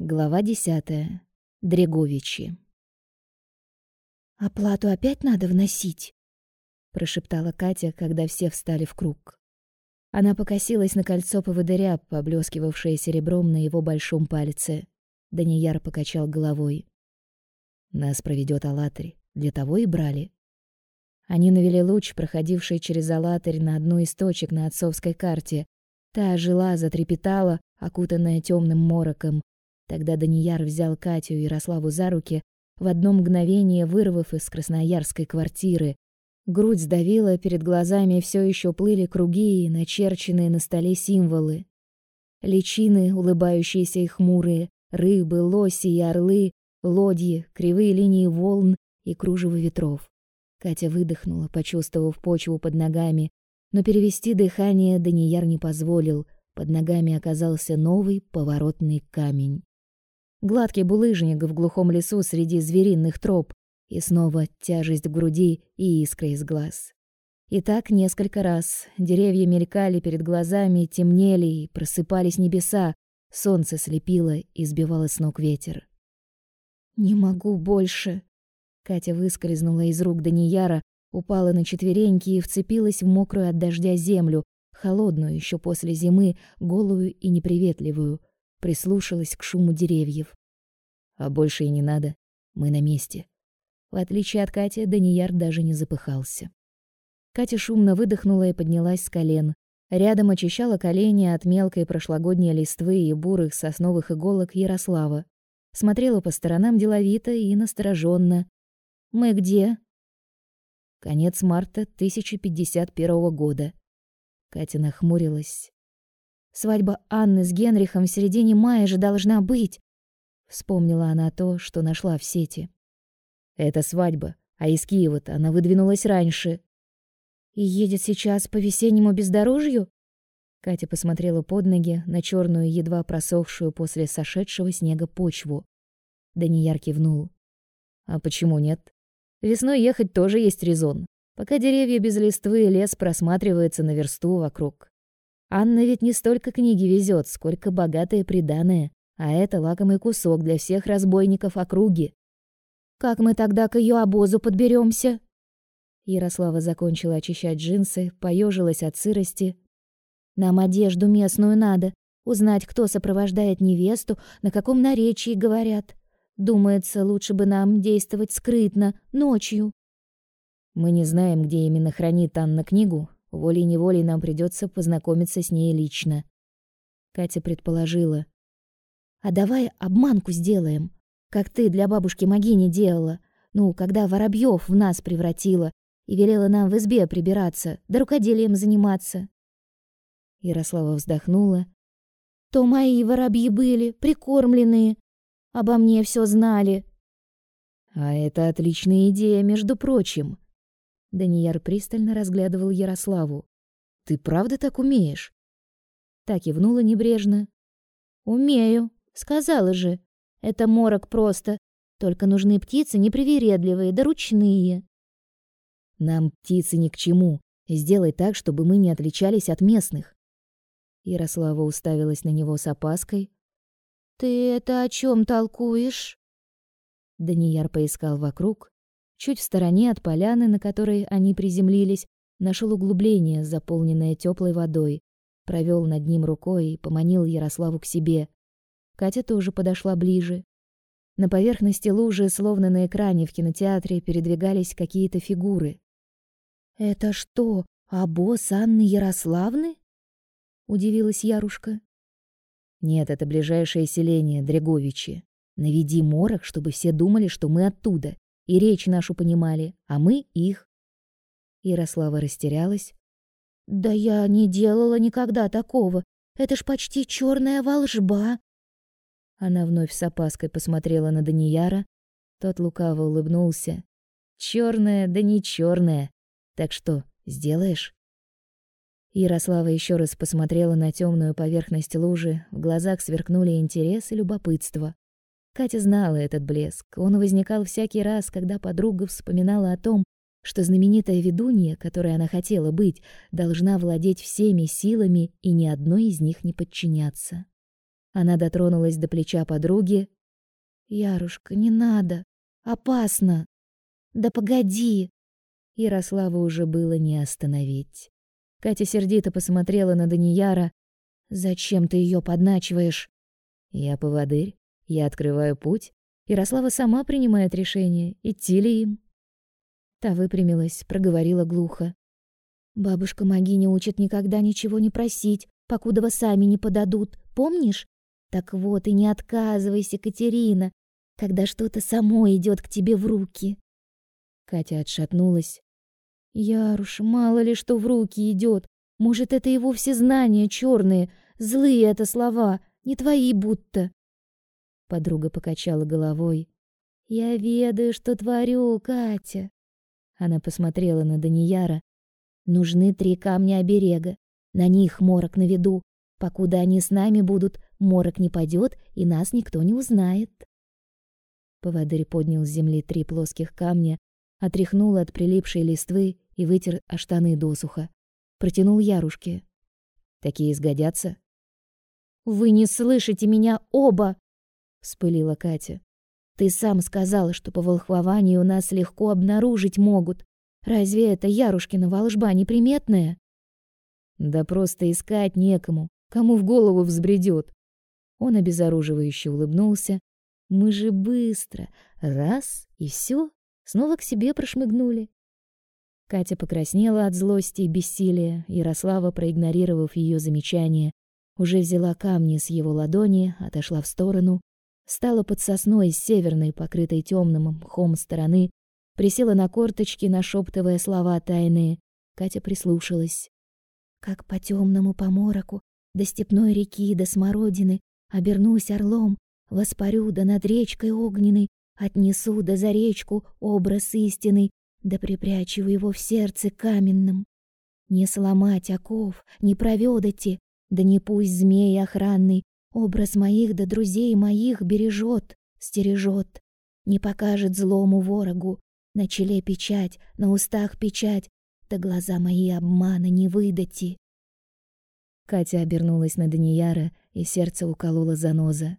Глава десятая. Дреговичи. «Оплату опять надо вносить?» — прошептала Катя, когда все встали в круг. Она покосилась на кольцо поводыря, поблескивавшее серебром на его большом пальце. Данияр покачал головой. «Нас проведет Алатырь. Для того и брали». Они навели луч, проходивший через Алатырь, на одну из точек на отцовской карте. Та жила, затрепетала, окутанная темным мороком, Тогда Данияр взял Катю и Ярославу за руки, в одно мгновение вырвав из красноярской квартиры. Грудь сдавила, перед глазами все еще плыли круги и начерченные на столе символы. Личины, улыбающиеся и хмурые, рыбы, лоси и орлы, лодьи, кривые линии волн и кружево ветров. Катя выдохнула, почувствовав почву под ногами, но перевести дыхание Данияр не позволил. Под ногами оказался новый поворотный камень. Гладкий булыжник в глухом лесу среди звериных троп, и снова тяжесть в груди и искры из глаз. И так несколько раз. Деревья мелькали перед глазами, темнели и просыпались небеса. Солнце слепило и сбивало с ног ветер. «Не могу больше!» Катя выскользнула из рук Данияра, упала на четвереньки и вцепилась в мокрую от дождя землю, холодную еще после зимы, голую и неприветливую прислушалась к шуму деревьев. А больше и не надо. Мы на месте. В отличие от Кати, Данияр даже не запыхался. Катя шумно выдохнула и поднялась с колен. Рядом очищала колени от мелкой прошлогодней листвы и бурых сосновых иголок Ярослава. Смотрела по сторонам деловито и настороженно. «Мы где?» Конец марта 1051 года. Катя нахмурилась. Свадьба Анны с Генрихом в середине мая же должна быть. Вспомнила она то, что нашла в сети. Это свадьба, а из Киева-то она выдвинулась раньше. И едет сейчас по весеннему бездорожью? Катя посмотрела под ноги на черную, едва просохшую после сошедшего снега почву. Данияр кивнул. А почему нет? Весной ехать тоже есть резон. Пока деревья без листвы, лес просматривается на версту вокруг. Анна ведь не столько книги везет, сколько богатые приданое, а это лакомый кусок для всех разбойников округи. Как мы тогда к ее обозу подберемся? Ярослава закончила очищать джинсы, поежилась от сырости. Нам одежду местную надо, узнать, кто сопровождает невесту, на каком наречии говорят. Думается, лучше бы нам действовать скрытно, ночью. Мы не знаем, где именно хранит Анна книгу, Волей-неволей нам придется познакомиться с ней лично. Катя предположила. «А давай обманку сделаем, как ты для бабушки Магини делала, ну, когда Воробьев в нас превратила и велела нам в избе прибираться, да рукоделием заниматься». Ярослава вздохнула. «То мои воробьи были, прикормленные, обо мне все знали». «А это отличная идея, между прочим», Данияр пристально разглядывал Ярославу. Ты правда так умеешь? Так кивнула небрежно. Умею, сказала же. Это морок просто. Только нужны птицы непривередливые, да ручные. Нам птицы ни к чему. Сделай так, чтобы мы не отличались от местных. Ярослава уставилась на него с опаской. Ты это о чем толкуешь? Данияр поискал вокруг, Чуть в стороне от поляны, на которой они приземлились, нашел углубление, заполненное теплой водой, провел над ним рукой и поманил Ярославу к себе. Катя тоже подошла ближе. На поверхности лужи, словно на экране в кинотеатре, передвигались какие-то фигуры. «Это что, обоз Анны Ярославны?» — удивилась Ярушка. «Нет, это ближайшее селение, Дреговичи. Наведи морок, чтобы все думали, что мы оттуда и речь нашу понимали, а мы их. Ярослава растерялась. Да я не делала никогда такого. Это ж почти черная волжба. Она вновь с опаской посмотрела на Данияра. Тот лукаво улыбнулся. Черная, да не черная. Так что, сделаешь? Ярослава еще раз посмотрела на темную поверхность лужи, в глазах сверкнули интерес и любопытство. Катя знала этот блеск. Он возникал всякий раз, когда подруга вспоминала о том, что знаменитая ведунья, которой она хотела быть, должна владеть всеми силами и ни одной из них не подчиняться. Она дотронулась до плеча подруги. Ярушка, не надо. Опасно. Да погоди. Ярославу уже было не остановить. Катя сердито посмотрела на Данияра. Зачем ты ее подначиваешь? Я поводырь, я открываю путь. Ярослава сама принимает решение, идти ли им. Та выпрямилась, проговорила глухо. Бабушка Магиня учит никогда ничего не просить, покуда вас сами не подадут. Помнишь? Так вот и не отказывайся, Катерина, когда что-то само идет к тебе в руки. Катя отшатнулась. Яруш, мало ли что в руки идет. Может, это и вовсе знания черные, злые это слова, не твои будто. Подруга покачала головой. Я ведаю, что творю, Катя. Она посмотрела на Данияра. Нужны три камня оберега. На них морок на виду. Покуда они с нами будут, морок не падет, и нас никто не узнает. Поводырь поднял с земли три плоских камня, отряхнул от прилипшей листвы и вытер о штаны досуха. Протянул Ярушке. «Такие сгодятся?» «Вы не слышите меня оба!» — вспылила Катя. «Ты сам сказал, что по волхвованию нас легко обнаружить могут. Разве это Ярушкина волжба неприметная?» «Да просто искать некому. Кому в голову взбредет?» Он обезоруживающе улыбнулся. «Мы же быстро. Раз, и все. Снова к себе прошмыгнули. Катя покраснела от злости и бессилия. Ярослава, проигнорировав ее замечание, уже взяла камни с его ладони, отошла в сторону, стала под сосной с северной, покрытой темным мхом стороны, присела на корточки, нашептывая слова тайные. Катя прислушалась. Как по темному помороку до степной реки, до смородины, обернусь орлом, воспарю да над речкой огненной, отнесу да за речку образ истины, да припрячу его в сердце каменном. Не сломать оков, не проведати, да не пусть змей охранный образ моих да друзей моих бережет, стережет, не покажет злому ворогу, на челе печать, на устах печать, да глаза мои обмана не выдати. Катя обернулась на Данияра, и сердце укололо заноза.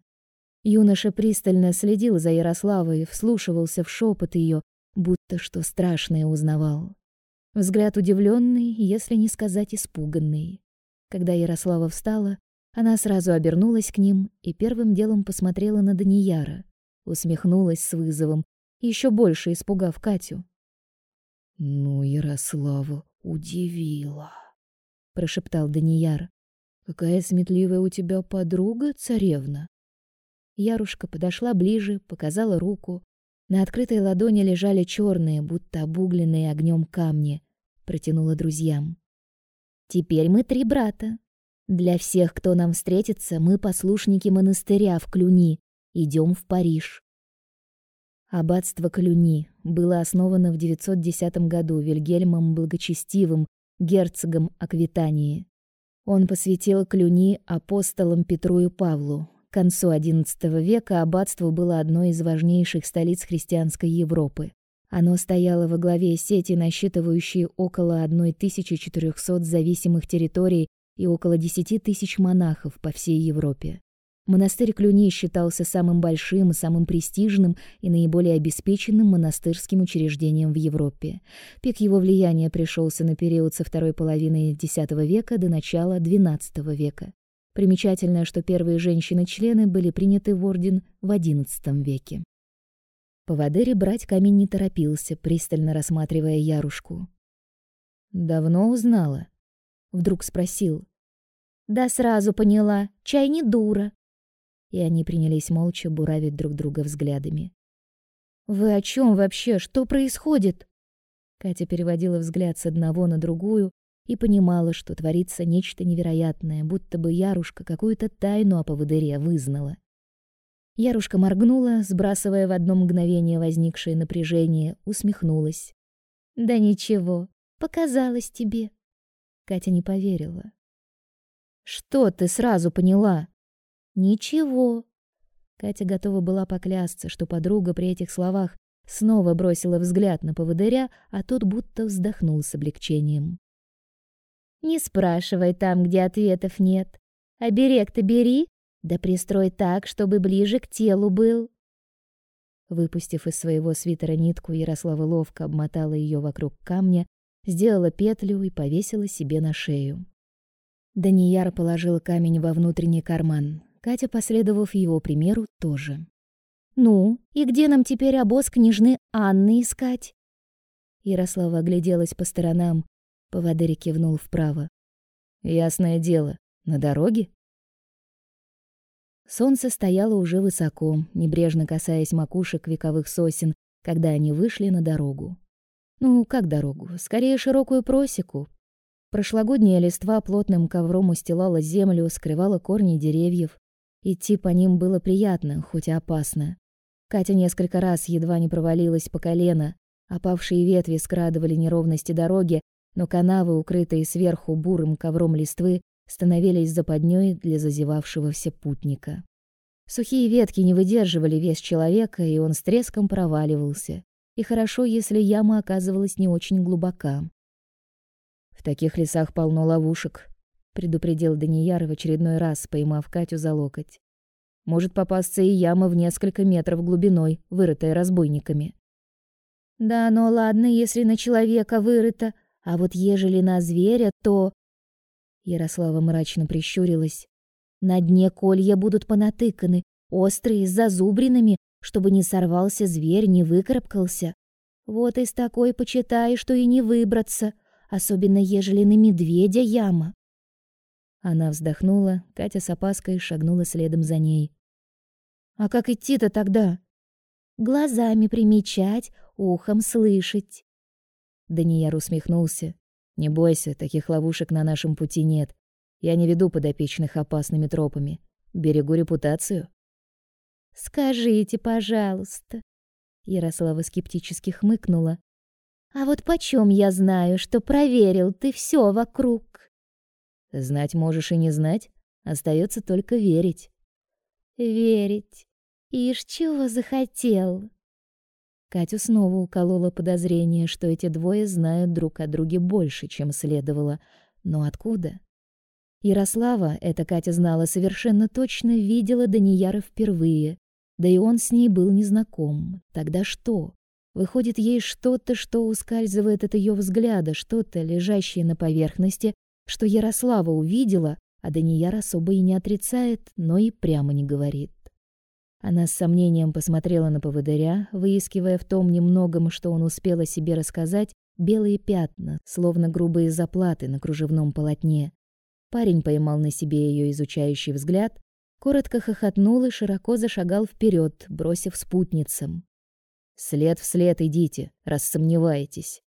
Юноша пристально следил за Ярославой, вслушивался в шепот ее, будто что страшное узнавал. Взгляд удивленный, если не сказать испуганный. Когда Ярослава встала, она сразу обернулась к ним и первым делом посмотрела на Данияра, усмехнулась с вызовом, еще больше испугав Катю. «Ну, Ярослава удивила», — прошептал Данияр. Какая сметливая у тебя подруга, царевна. Ярушка подошла ближе, показала руку. На открытой ладони лежали черные, будто обугленные огнем камни. Протянула друзьям. Теперь мы три брата. Для всех, кто нам встретится, мы послушники монастыря в Клюни. Идем в Париж. Аббатство Клюни было основано в 910 году Вильгельмом Благочестивым, герцогом Аквитании. Он посвятил Клюни апостолам Петру и Павлу. К концу XI века аббатство было одной из важнейших столиц христианской Европы. Оно стояло во главе сети, насчитывающей около 1400 зависимых территорий и около 10 тысяч монахов по всей Европе. Монастырь Клюни считался самым большим, самым престижным и наиболее обеспеченным монастырским учреждением в Европе. Пик его влияния пришелся на период со второй половины X века до начала XII века. Примечательно, что первые женщины-члены были приняты в орден в XI веке. Поводырь брать камень не торопился, пристально рассматривая Ярушку. «Давно узнала?» — вдруг спросил. «Да сразу поняла, чай не дура», и они принялись молча буравить друг друга взглядами. «Вы о чем вообще? Что происходит?» Катя переводила взгляд с одного на другую и понимала, что творится нечто невероятное, будто бы Ярушка какую-то тайну о поводыре вызнала. Ярушка моргнула, сбрасывая в одно мгновение возникшее напряжение, усмехнулась. «Да ничего, показалось тебе». Катя не поверила. «Что ты сразу поняла?» Ничего. Катя готова была поклясться, что подруга при этих словах снова бросила взгляд на поводыря, а тот будто вздохнул с облегчением. Не спрашивай там, где ответов нет. А берег-то бери, Да пристрой так, чтобы ближе к телу был. Выпустив из своего свитера нитку, Ярослава ловко обмотала ее вокруг камня, сделала петлю и повесила себе на шею. Данияр положил камень во внутренний карман. Катя, последовав его примеру, тоже. «Ну, и где нам теперь обоз княжны Анны искать?» Ярослава огляделась по сторонам. Поводырь кивнул вправо. «Ясное дело, на дороге?» Солнце стояло уже высоко, небрежно касаясь макушек вековых сосен, когда они вышли на дорогу. Ну, как дорогу? Скорее, широкую просеку. Прошлогодняя листва плотным ковром устилала землю, скрывала корни деревьев. Идти по ним было приятно, хоть и опасно. Катя несколько раз едва не провалилась по колено. Опавшие ветви скрадывали неровности дороги, но канавы, укрытые сверху бурым ковром листвы, становились западней для зазевавшегося путника. Сухие ветки не выдерживали вес человека, и он с треском проваливался. И хорошо, если яма оказывалась не очень глубока. В таких лесах полно ловушек, предупредил Данияр в очередной раз, поймав Катю за локоть. Может попасться и яма в несколько метров глубиной, вырытая разбойниками. Да, но ладно, если на человека вырыто, а вот ежели на зверя, то Ярослава мрачно прищурилась. На дне колья будут понатыканы, острые, с зазубринами, чтобы не сорвался зверь, не выкарабкался. Вот из такой почитай, что и не выбраться, особенно ежели на медведя яма. Она вздохнула, Катя с опаской шагнула следом за ней. А как идти-то тогда? Глазами примечать, ухом слышать. Данияр усмехнулся. Не бойся, таких ловушек на нашем пути нет. Я не веду подопечных опасными тропами. Берегу репутацию. Скажите, пожалуйста. Ярослава скептически хмыкнула. А вот почем я знаю, что проверил ты все вокруг? Знать можешь и не знать, остается только верить. Верить. Ишь, чего захотел? Катю снова укололо подозрение, что эти двое знают друг о друге больше, чем следовало. Но откуда? Ярослава, это Катя знала совершенно точно, видела Данияра впервые. Да и он с ней был незнаком. Тогда что? Выходит, ей что-то, что ускальзывает от ее взгляда, что-то, лежащее на поверхности, что Ярослава увидела, а Данияр особо и не отрицает, но и прямо не говорит. Она с сомнением посмотрела на поводыря, выискивая в том немногом, что он успел о себе рассказать, белые пятна, словно грубые заплаты на кружевном полотне. Парень поймал на себе ее изучающий взгляд, коротко хохотнул и широко зашагал вперед, бросив спутницам: "След вслед идите, раз сомневаетесь".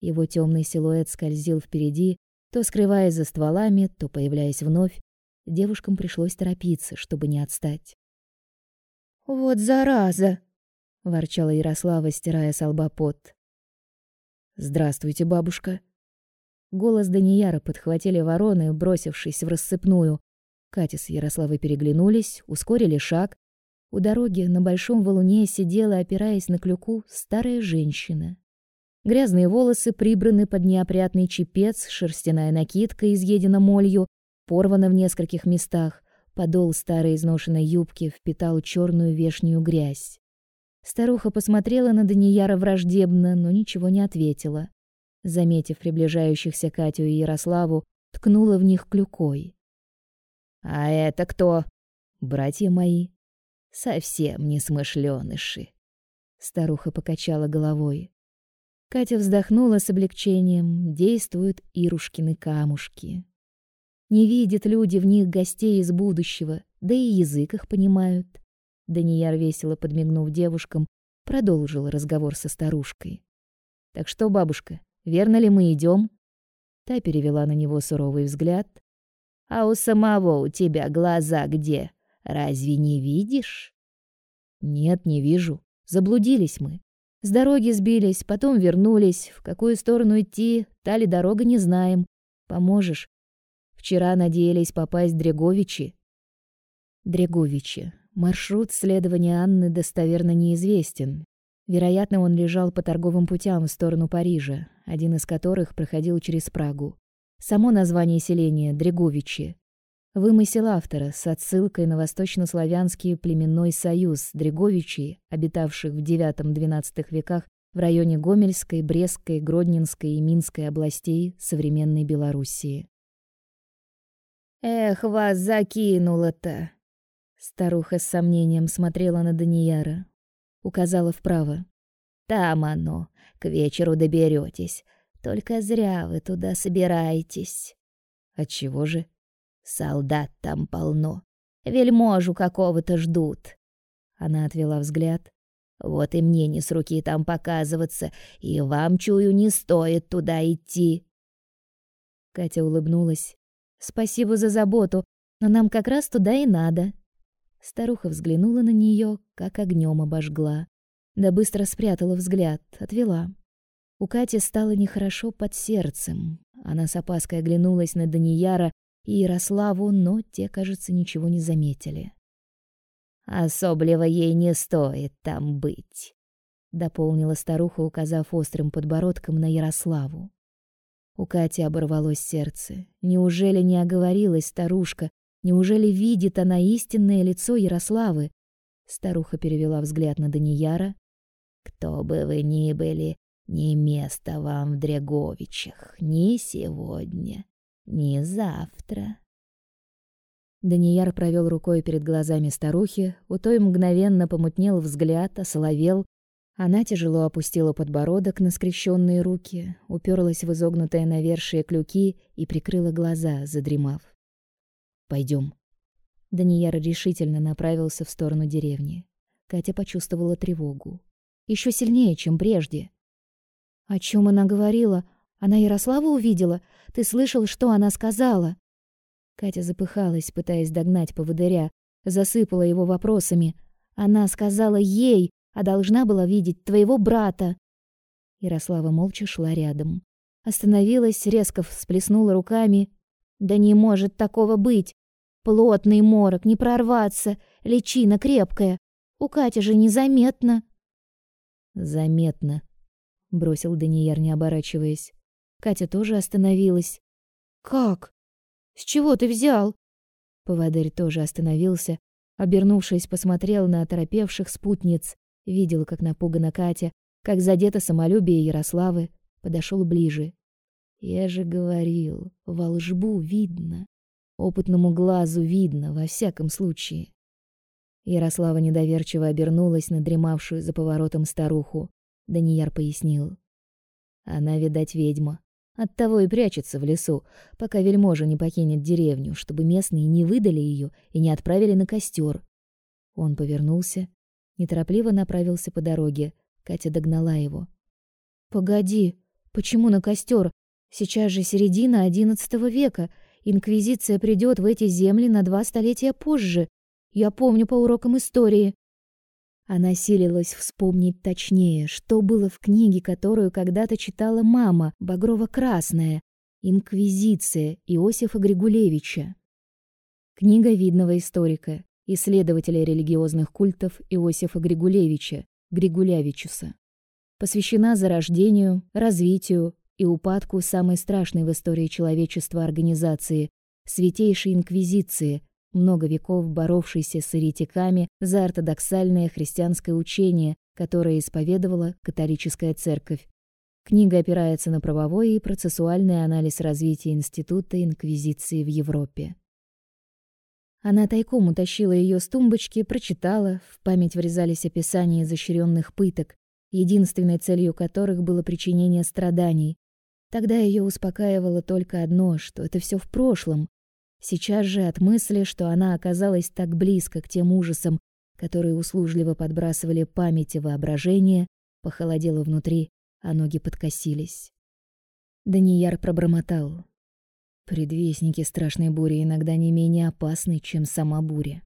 Его темный силуэт скользил впереди, то скрываясь за стволами, то появляясь вновь. Девушкам пришлось торопиться, чтобы не отстать. Вот зараза, ворчала Ярослава, стирая с лба пот. Здравствуйте, бабушка. Голос Данияра подхватили вороны, бросившись в рассыпную. Катя с Ярославой переглянулись, ускорили шаг. У дороги на большом валуне сидела, опираясь на клюку, старая женщина. Грязные волосы прибраны под неопрятный чепец, шерстяная накидка изъедена молью, порвана в нескольких местах. Подол старой изношенной юбки впитал черную вешнюю грязь. Старуха посмотрела на Данияра враждебно, но ничего не ответила. Заметив приближающихся Катю и Ярославу, ткнула в них клюкой. «А это кто?» «Братья мои». «Совсем не смышленыши». Старуха покачала головой. Катя вздохнула с облегчением. Действуют Ирушкины камушки. Не видят люди в них гостей из будущего, да и язык их понимают. Данияр, весело подмигнув девушкам, продолжил разговор со старушкой. «Так что, бабушка, верно ли мы идем? Та перевела на него суровый взгляд. «А у самого у тебя глаза где? Разве не видишь?» «Нет, не вижу. Заблудились мы. С дороги сбились, потом вернулись. В какую сторону идти, та ли дорога не знаем. Поможешь? Вчера надеялись попасть в Дреговичи. Дреговичи. Маршрут следования Анны достоверно неизвестен. Вероятно, он лежал по торговым путям в сторону Парижа, один из которых проходил через Прагу. Само название селения Дреговичи. Вымысел автора с отсылкой на восточнославянский племенной союз Дреговичей, обитавших в IX-XII веках в районе Гомельской, Брестской, Гродненской и Минской областей современной Белоруссии. «Эх, вас закинуло-то!» Старуха с сомнением смотрела на Данияра. Указала вправо. «Там оно, к вечеру доберетесь. Только зря вы туда собираетесь». «Отчего же?» «Солдат там полно. Вельможу какого-то ждут». Она отвела взгляд, вот и мне не с руки там показываться, и вам, чую, не стоит туда идти. Катя улыбнулась. Спасибо за заботу, но нам как раз туда и надо. Старуха взглянула на нее, как огнем обожгла. Да быстро спрятала взгляд, отвела. У Кати стало нехорошо под сердцем. Она с опаской оглянулась на Данияра и Ярославу, но те, кажется, ничего не заметили. Особливо ей не стоит там быть, дополнила старуха, указав острым подбородком на Ярославу. У Кати оборвалось сердце. Неужели не оговорилась старушка? Неужели видит она истинное лицо Ярославы? Старуха перевела взгляд на Данияра. Кто бы вы ни были, не место вам в Дреговичах ни сегодня, ни завтра. Данияр провел рукой перед глазами старухи, у той мгновенно помутнел взгляд, осоловел. Она тяжело опустила подбородок на скрещенные руки, уперлась в изогнутые навершие клюки и прикрыла глаза, задремав. Пойдем. Данияр решительно направился в сторону деревни. Катя почувствовала тревогу. еще сильнее, чем прежде. «О чем она говорила? Она Ярославу увидела? Ты слышал, что она сказала?» Катя запыхалась, пытаясь догнать поводыря, засыпала его вопросами. Она сказала ей, а должна была видеть твоего брата. Ярослава молча шла рядом. Остановилась, резко всплеснула руками. Да не может такого быть. Плотный морок, не прорваться, личина крепкая. У Кати же незаметно. Заметно, бросил Данияр, не оборачиваясь. Катя тоже остановилась. Как? С чего ты взял? Поводырь тоже остановился, обернувшись, посмотрел на оторопевших спутниц, видел, как напугана Катя, как задето самолюбие Ярославы, подошел ближе. Я же говорил, волжбу видно, опытному глазу видно во всяком случае. Ярослава недоверчиво обернулась на дремавшую за поворотом старуху. Данияр пояснил: "Она, видать, ведьма. Оттого и прячется в лесу, пока вельможа не покинет деревню, чтобы местные не выдали ее и не отправили на костер. Он повернулся, неторопливо направился по дороге. Катя догнала его. Погоди, почему на костер? Сейчас же середина XI века. Инквизиция придет в эти земли на два столетия позже. Я помню по урокам истории. Она силилась вспомнить точнее, что было в книге, которую когда-то читала мама, Багрова-Красная, «Инквизиция» Иосифа Григулевича. Книга видного историка, исследователя религиозных культов Иосифа Григулевича, Григулявичуса. Посвящена зарождению, развитию и упадку самой страшной в истории человечества организации Святейшей Инквизиции – много веков боровшийся с еретиками за ортодоксальное христианское учение, которое исповедовала католическая церковь. Книга опирается на правовой и процессуальный анализ развития института инквизиции в Европе. Она тайком утащила ее с тумбочки, прочитала, в память врезались описания изощренных пыток, единственной целью которых было причинение страданий. Тогда ее успокаивало только одно, что это все в прошлом, Сейчас же от мысли, что она оказалась так близко к тем ужасам, которые услужливо подбрасывали память и воображение, похолодело внутри, а ноги подкосились. Данияр пробормотал. Предвестники страшной бури иногда не менее опасны, чем сама буря.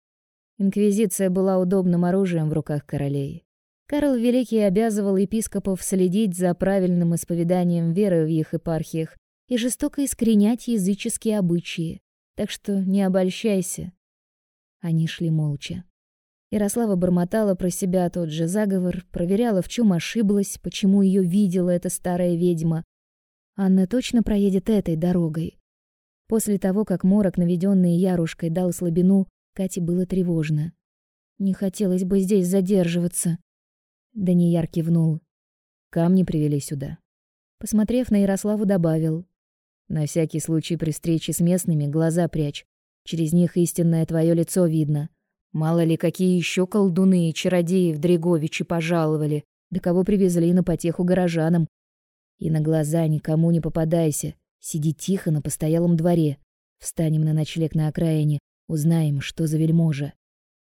Инквизиция была удобным оружием в руках королей. Карл Великий обязывал епископов следить за правильным исповеданием веры в их епархиях и жестоко искоренять языческие обычаи, так что не обольщайся. Они шли молча. Ярослава бормотала про себя тот же заговор, проверяла, в чем ошиблась, почему ее видела эта старая ведьма. Анна точно проедет этой дорогой. После того, как морок, наведенный Ярушкой, дал слабину, Кате было тревожно. Не хотелось бы здесь задерживаться. Данияр кивнул. Камни привели сюда. Посмотрев на Ярославу, добавил: "На всякий случай при встрече с местными глаза прячь. Через них истинное твое лицо видно. Мало ли какие еще колдуны и чародеи в Дреговичи пожаловали, да кого привезли на потеху горожанам. И на глаза никому не попадайся. Сиди тихо на постоялом дворе. Встанем на ночлег на окраине, узнаем, что за вельможа.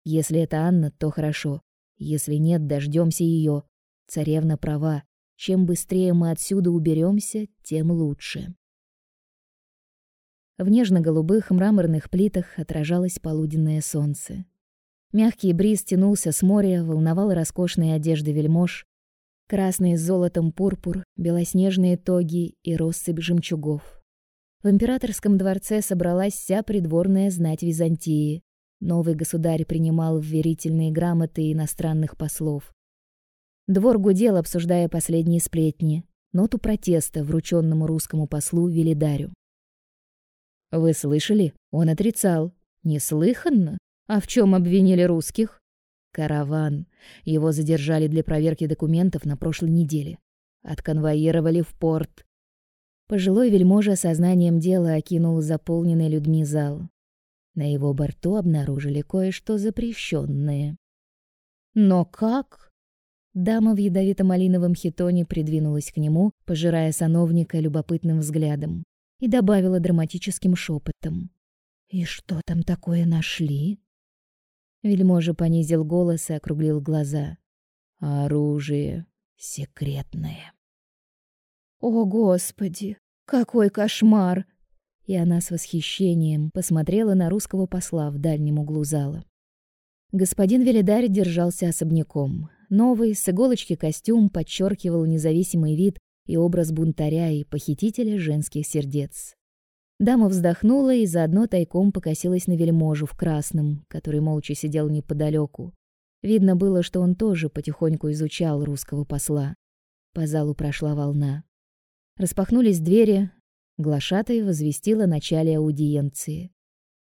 Если это Анна, то хорошо. Если нет, дождемся ее. Царевна права. Чем быстрее мы отсюда уберемся, тем лучше. В нежно-голубых мраморных плитах отражалось полуденное солнце. Мягкий бриз тянулся с моря, волновал роскошные одежды вельмож, красный с золотом пурпур, белоснежные тоги и россыпь жемчугов. В императорском дворце собралась вся придворная знать Византии. Новый государь принимал вверительные грамоты иностранных послов. Двор гудел, обсуждая последние сплетни, ноту протеста врученному русскому послу Велидарю. Вы слышали? Он отрицал. Неслыханно. А в чем обвинили русских? Караван. Его задержали для проверки документов на прошлой неделе. Отконвоировали в порт. Пожилой вельможа сознанием дела окинул заполненный людьми зал. На его борту обнаружили кое-что запрещенное. Но как? Дама в ядовито-малиновом хитоне придвинулась к нему, пожирая сановника любопытным взглядом, и добавила драматическим шепотом: "И что там такое нашли?" Вельможа понизил голос и округлил глаза. "Оружие секретное". "О, господи, какой кошмар!" И она с восхищением посмотрела на русского посла в дальнем углу зала. Господин Велидарь держался особняком. Новый с иголочки костюм подчеркивал независимый вид и образ бунтаря и похитителя женских сердец. Дама вздохнула и заодно тайком покосилась на вельможу в красном, который молча сидел неподалеку. Видно было, что он тоже потихоньку изучал русского посла. По залу прошла волна. Распахнулись двери, глашатай возвестил о начале аудиенции.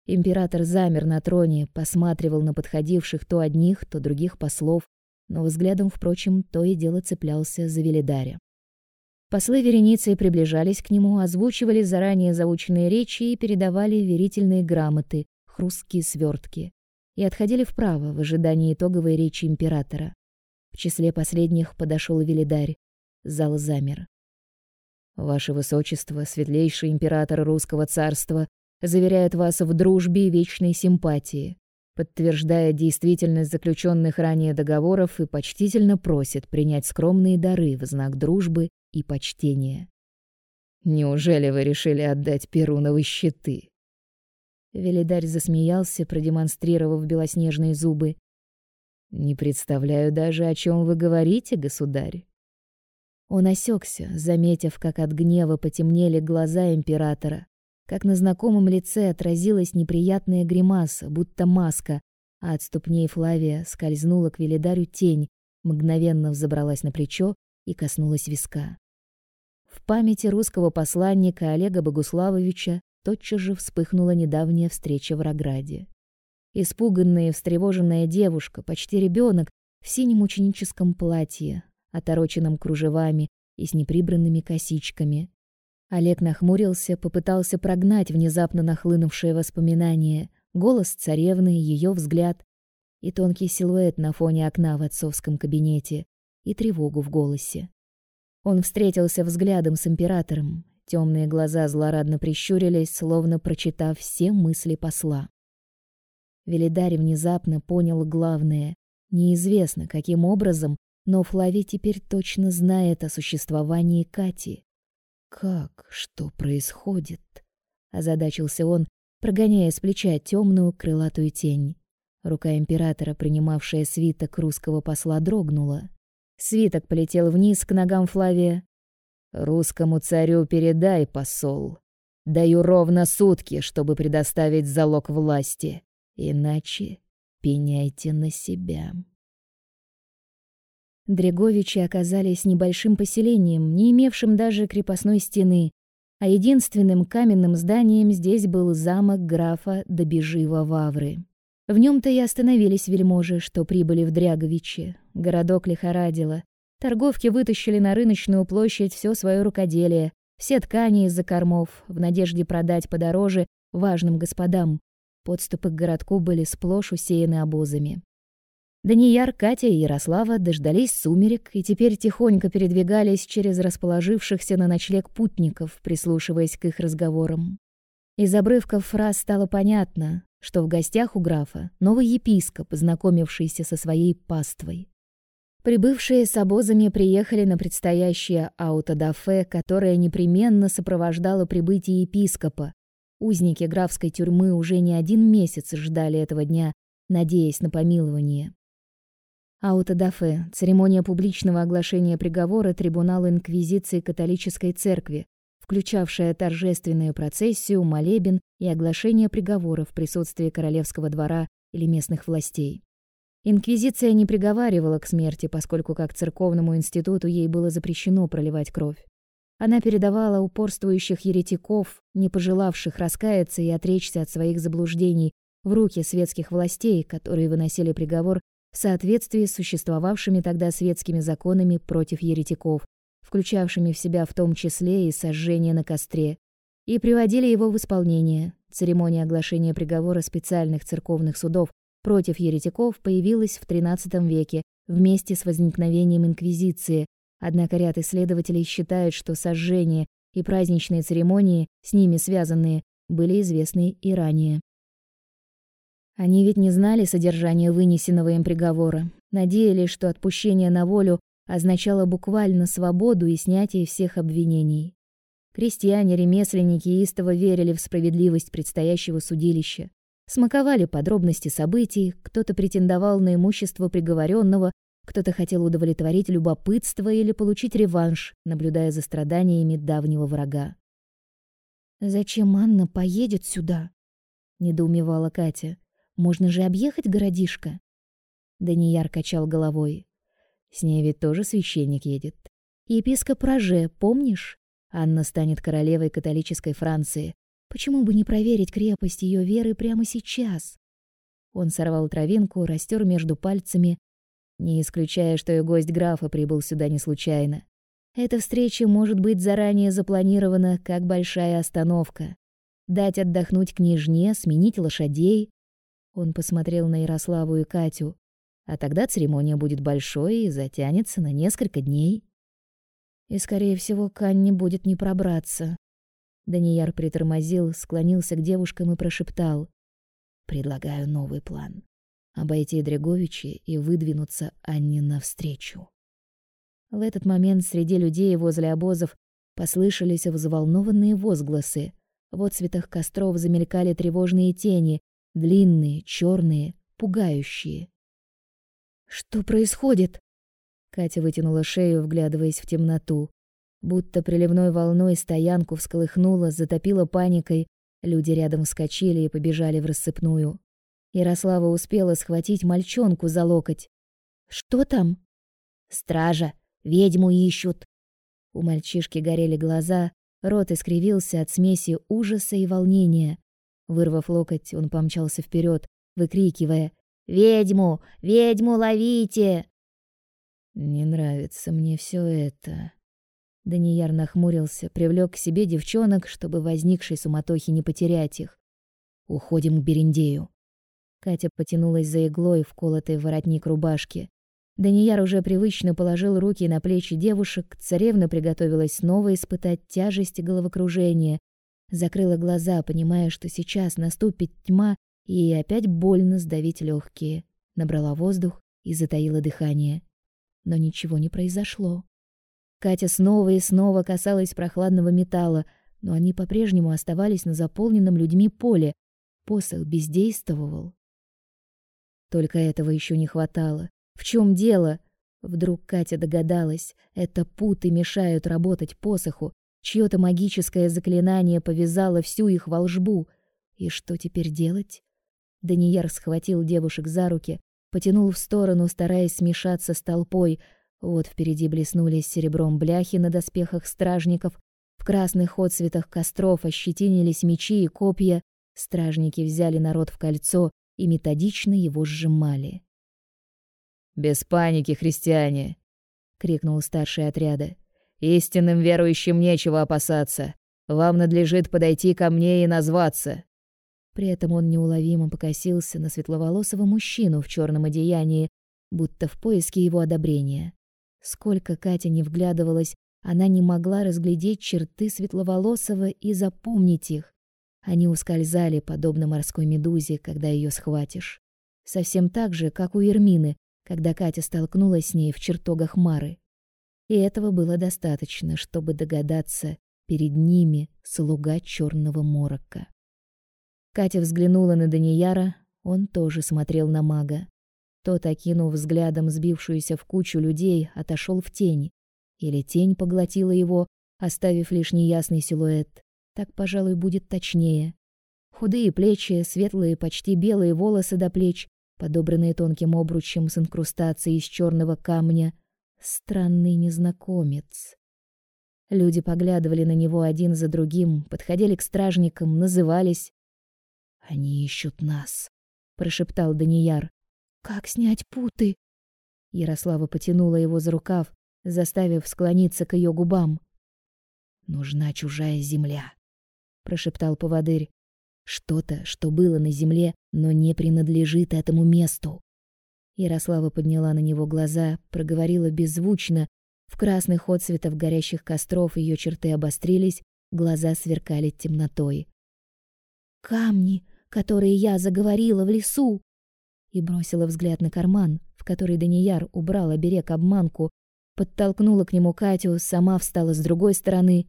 Император замер на троне, посматривал на подходивших то одних, то других послов, но взглядом, впрочем, то и дело цеплялся за Велидаря. Послы вереницей приближались к нему, озвучивали заранее заученные речи и передавали верительные грамоты, хрусткие свертки, и отходили вправо в ожидании итоговой речи императора. В числе последних подошел Велидарь. Зал замер. Ваше высочество, светлейший император русского царства, заверяет вас в дружбе и вечной симпатии подтверждая действительность заключенных ранее договоров и почтительно просит принять скромные дары в знак дружбы и почтения. Неужели вы решили отдать Перуновы щиты? Велидарь засмеялся, продемонстрировав белоснежные зубы. Не представляю даже, о чем вы говорите, государь. Он осекся, заметив, как от гнева потемнели глаза императора, как на знакомом лице отразилась неприятная гримаса, будто маска, а от ступней Флавия скользнула к Велидарю тень, мгновенно взобралась на плечо и коснулась виска. В памяти русского посланника Олега Богуславовича тотчас же вспыхнула недавняя встреча в Рограде. Испуганная и встревоженная девушка, почти ребенок, в синем ученическом платье, отороченном кружевами и с неприбранными косичками, Олег нахмурился, попытался прогнать внезапно нахлынувшие воспоминания, голос царевны, ее взгляд и тонкий силуэт на фоне окна в отцовском кабинете и тревогу в голосе. Он встретился взглядом с императором. Темные глаза злорадно прищурились, словно прочитав все мысли посла. Велидарь внезапно понял главное. Неизвестно, каким образом, но Флавий теперь точно знает о существовании Кати. Как? Что происходит? озадачился он, прогоняя с плеча темную крылатую тень. Рука императора, принимавшая свиток русского посла, дрогнула. Свиток полетел вниз к ногам Флавия. Русскому царю передай, посол. Даю ровно сутки, чтобы предоставить залог власти, иначе пеняйте на себя. Дреговичи оказались небольшим поселением, не имевшим даже крепостной стены. а единственным каменным зданием здесь был замок графа Добежива Вавры. В нем-то и остановились вельможи, что прибыли в Дряговичи. Городок лихорадило. Торговки вытащили на рыночную площадь все свое рукоделие, все ткани из-за кормов, в надежде продать подороже важным господам. Подступы к городку были сплошь усеяны обозами. Данияр, Катя и Ярослава дождались сумерек и теперь тихонько передвигались через расположившихся на ночлег путников, прислушиваясь к их разговорам. Из обрывков фраз стало понятно, что в гостях у графа новый епископ, познакомившийся со своей паствой. Прибывшие с обозами приехали на предстоящее аутодафе, которое непременно сопровождало прибытие епископа. Узники графской тюрьмы уже не один месяц ждали этого дня, надеясь на помилование. Аутодафе – церемония публичного оглашения приговора трибунала Инквизиции католической церкви, включавшая торжественную процессию, молебен и оглашение приговора в присутствии королевского двора или местных властей. Инквизиция не приговаривала к смерти, поскольку как церковному институту ей было запрещено проливать кровь. Она передавала упорствующих еретиков, не пожелавших раскаяться и отречься от своих заблуждений, в руки светских властей, которые выносили приговор в соответствии с существовавшими тогда светскими законами против еретиков, включавшими в себя в том числе и сожжение на костре, и приводили его в исполнение. Церемония оглашения приговора специальных церковных судов против еретиков появилась в XIII веке вместе с возникновением инквизиции. Однако ряд исследователей считают, что сожжение и праздничные церемонии, с ними связанные, были известны и ранее. Они ведь не знали содержания вынесенного им приговора, надеялись, что отпущение на волю означало буквально свободу и снятие всех обвинений. Крестьяне, ремесленники истово верили в справедливость предстоящего судилища смаковали подробности событий, кто-то претендовал на имущество приговоренного, кто-то хотел удовлетворить любопытство или получить реванш, наблюдая за страданиями давнего врага. «Зачем Анна поедет сюда?» — недоумевала Катя. «Можно же объехать городишко?» Данияр качал головой. «С ней ведь тоже священник едет. Епископ Роже, помнишь? Анна станет королевой католической Франции, Почему бы не проверить крепость ее веры прямо сейчас? Он сорвал травинку, растер между пальцами, не исключая, что и гость графа прибыл сюда не случайно. Эта встреча может быть заранее запланирована как большая остановка. Дать отдохнуть княжне, сменить лошадей. Он посмотрел на Ярославу и Катю. А тогда церемония будет большой и затянется на несколько дней. И, скорее всего, к Анне будет не пробраться. Данияр притормозил, склонился к девушкам и прошептал: "Предлагаю новый план. Обойти Дреговичи и выдвинуться Анне навстречу". В этот момент среди людей возле обозов послышались взволнованные возгласы. В отсветах костров замелькали тревожные тени, длинные, черные, пугающие. Что происходит? Катя вытянула шею, вглядываясь в темноту. Будто приливной волной стоянку всколыхнуло, затопило паникой. Люди рядом вскочили и побежали в рассыпную. Ярослава успела схватить мальчонку за локоть. «Что там?» «Стража! Ведьму ищут!» У мальчишки горели глаза, рот искривился от смеси ужаса и волнения. Вырвав локоть, он помчался вперед, выкрикивая «Ведьму! Ведьму ловите!» «Не нравится мне все это», Данияр нахмурился, привлек к себе девчонок, чтобы возникшей суматохи не потерять их. Уходим к Берендею. Катя потянулась за иглой, вколотой в воротник рубашки. Данияр уже привычно положил руки на плечи девушек, царевна приготовилась снова испытать тяжесть и головокружение. Закрыла глаза, понимая, что сейчас наступит тьма, и ей опять больно сдавить легкие. Набрала воздух и затаила дыхание. Но ничего не произошло. Катя снова и снова касалась прохладного металла, но они по-прежнему оставались на заполненном людьми поле. Посох бездействовал. Только этого еще не хватало. В чем дело? Вдруг Катя догадалась, это путы мешают работать посоху. Чьё-то магическое заклинание повязало всю их волшбу. И что теперь делать? Данияр схватил девушек за руки, потянул в сторону, стараясь смешаться с толпой, вот впереди блеснули серебром бляхи на доспехах стражников, в красных отсветах костров ощетинились мечи и копья, стражники взяли народ в кольцо и методично его сжимали. «Без паники, христиане!» — крикнул старший отряда. «Истинным верующим нечего опасаться. Вам надлежит подойти ко мне и назваться». При этом он неуловимо покосился на светловолосого мужчину в черном одеянии, будто в поиске его одобрения. Сколько Катя не вглядывалась, она не могла разглядеть черты светловолосого и запомнить их. Они ускользали, подобно морской медузе, когда ее схватишь. Совсем так же, как у Ермины, когда Катя столкнулась с ней в чертогах Мары. И этого было достаточно, чтобы догадаться, перед ними слуга черного морока. Катя взглянула на Данияра, он тоже смотрел на мага. Тот, окинув взглядом сбившуюся в кучу людей, отошел в тень. Или тень поглотила его, оставив лишь неясный силуэт. Так, пожалуй, будет точнее. Худые плечи, светлые, почти белые волосы до плеч, подобранные тонким обручем с инкрустацией из черного камня. Странный незнакомец. Люди поглядывали на него один за другим, подходили к стражникам, назывались. «Они ищут нас», — прошептал Данияр. «Как снять путы?» Ярослава потянула его за рукав, заставив склониться к ее губам. «Нужна чужая земля», — прошептал поводырь. Что-то, что было на земле, но не принадлежит этому месту. Ярослава подняла на него глаза, проговорила беззвучно. В красных отсветах горящих костров ее черты обострились, глаза сверкали темнотой. «Камни, которые я заговорила в лесу!» И бросила взгляд на карман, в который Данияр убрал оберег-обманку, подтолкнула к нему Катю, сама встала с другой стороны.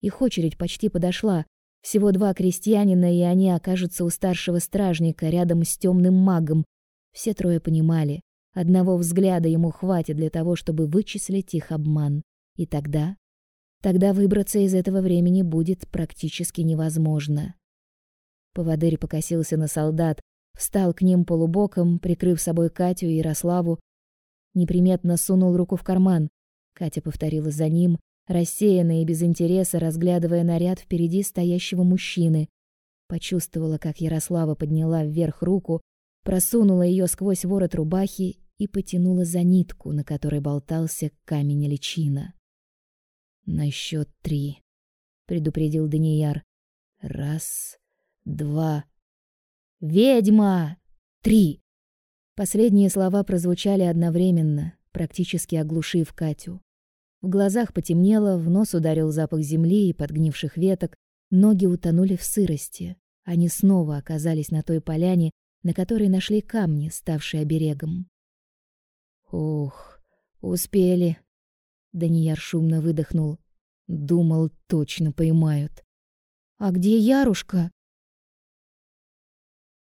Их очередь почти подошла, всего два крестьянина, и они окажутся у старшего стражника рядом с темным магом. Все трое понимали, одного взгляда ему хватит для того, чтобы вычислить их обман. И тогда... Тогда выбраться из этого времени будет практически невозможно. Поводырь покосился на солдат, встал к ним полубоком, прикрыв собой Катю и Ярославу, неприметно сунул руку в карман. Катя повторила за ним, рассеянная и без интереса разглядывая наряд впереди стоящего мужчины. Почувствовала, как Ярослава подняла вверх руку, просунула ее сквозь ворот рубахи и потянула за нитку, на которой болтался камень личина. «На счет три», — предупредил Данияр. «Раз, два...» «Ведьма! Три!» Последние слова прозвучали одновременно, практически оглушив Катю. В глазах потемнело, в нос ударил запах земли и подгнивших веток, ноги утонули в сырости. Они снова оказались на той поляне, на которой нашли камни, ставшие оберегом. Ох, успели. Данияр шумно выдохнул. Думал, точно поймают. А где Ярушка?